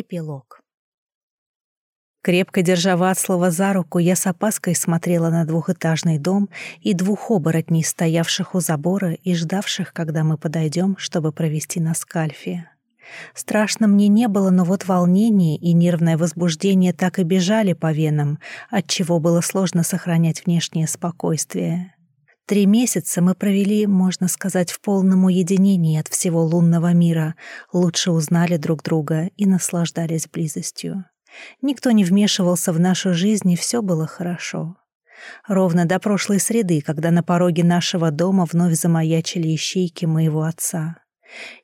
Эпилог. Крепко держа Вацлава за руку, я с опаской смотрела на двухэтажный дом и двух оборотней, стоявших у забора и ждавших, когда мы подойдем, чтобы провести на скальфе. Страшно мне не было, но вот волнение и нервное возбуждение так и бежали по венам, отчего было сложно сохранять внешнее спокойствие. Три месяца мы провели, можно сказать, в полном уединении от всего лунного мира, лучше узнали друг друга и наслаждались близостью. Никто не вмешивался в нашу жизнь, и все было хорошо. Ровно до прошлой среды, когда на пороге нашего дома вновь замаячили ищейки моего отца.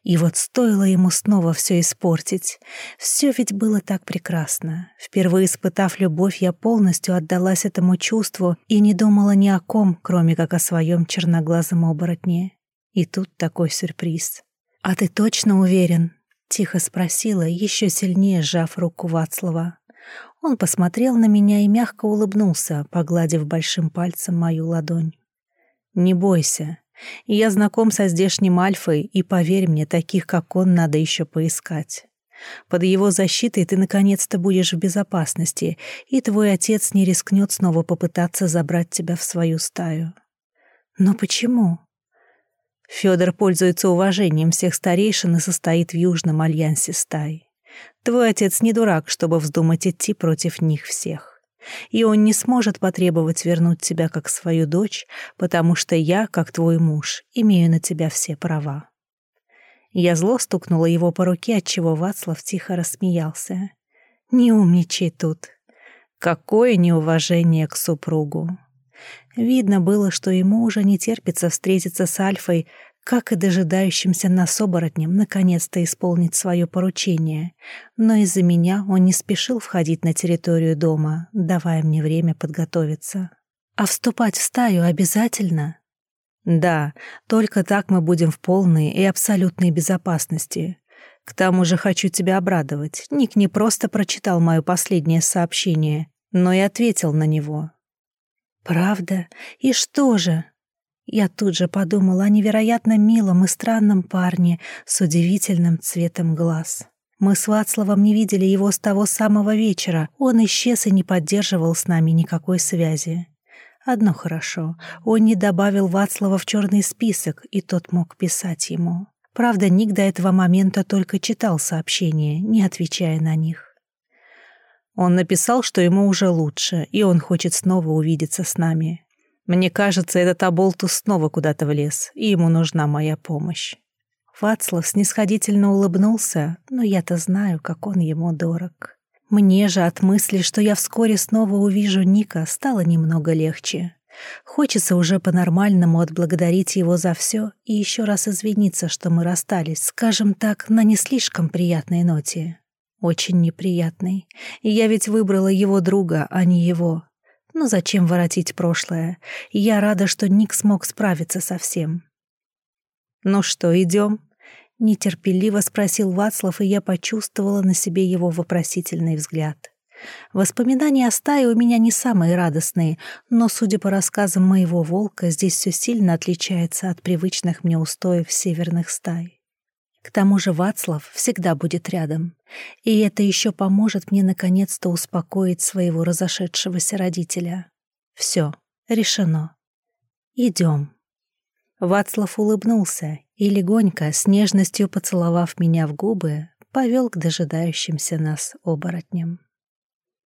И вот стоило ему снова все испортить. Все ведь было так прекрасно. Впервые испытав любовь, я полностью отдалась этому чувству и не думала ни о ком, кроме как о своем черноглазом оборотне. И тут такой сюрприз. «А ты точно уверен?» — тихо спросила, еще сильнее сжав руку Вацлава. Он посмотрел на меня и мягко улыбнулся, погладив большим пальцем мою ладонь. «Не бойся, я знаком со здешним Альфой, и, поверь мне, таких, как он, надо еще поискать. Под его защитой ты наконец-то будешь в безопасности, и твой отец не рискнет снова попытаться забрать тебя в свою стаю. Но почему? Федор пользуется уважением всех старейшин и состоит в Южном альянсе стай. Твой отец не дурак, чтобы вздумать идти против них всех и он не сможет потребовать вернуть тебя как свою дочь, потому что я, как твой муж, имею на тебя все права». Я зло стукнула его по руке, отчего Вацлав тихо рассмеялся. «Не умничай тут. Какое неуважение к супругу!» Видно было, что ему уже не терпится встретиться с Альфой, как и дожидающимся нас оборотнем наконец-то исполнить свое поручение. Но из-за меня он не спешил входить на территорию дома, давая мне время подготовиться. А вступать в стаю обязательно? Да, только так мы будем в полной и абсолютной безопасности. К тому же хочу тебя обрадовать. Ник не просто прочитал мое последнее сообщение, но и ответил на него. «Правда? И что же?» Я тут же подумала о невероятно милом и странном парне с удивительным цветом глаз. Мы с Вацлавом не видели его с того самого вечера. Он исчез и не поддерживал с нами никакой связи. Одно хорошо, он не добавил Вацлава в черный список, и тот мог писать ему. Правда, Ник до этого момента только читал сообщения, не отвечая на них. Он написал, что ему уже лучше, и он хочет снова увидеться с нами. Мне кажется, этот оболтус снова куда-то влез, и ему нужна моя помощь. Вацлав снисходительно улыбнулся, но я-то знаю, как он ему дорог. Мне же от мысли, что я вскоре снова увижу Ника, стало немного легче. Хочется уже по-нормальному отблагодарить его за все и еще раз извиниться, что мы расстались, скажем так, на не слишком приятной ноте. Очень неприятной. И я ведь выбрала его друга, а не его. Но зачем воротить прошлое? Я рада, что Ник смог справиться со всем. «Ну что, идем?» — нетерпеливо спросил Вацлав, и я почувствовала на себе его вопросительный взгляд. Воспоминания о стае у меня не самые радостные, но, судя по рассказам моего волка, здесь все сильно отличается от привычных мне устоев северных стай. К тому же Вацлав всегда будет рядом, и это еще поможет мне наконец-то успокоить своего разошедшегося родителя. Все, решено. Идем. Вацлав улыбнулся и легонько, с нежностью поцеловав меня в губы, повел к дожидающимся нас оборотням.